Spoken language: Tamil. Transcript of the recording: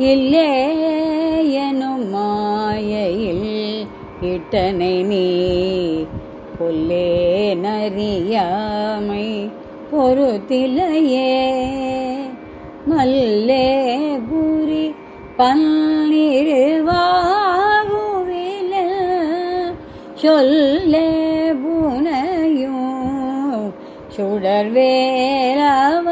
இல்லேயனும் மாயையில் இட்டனை நீ பொல்லே நறியாமை பொறுத்திலையே மல்லே புரி பன்னிருவாகுவில சொல்லே புனையும் சுடர்வேலவ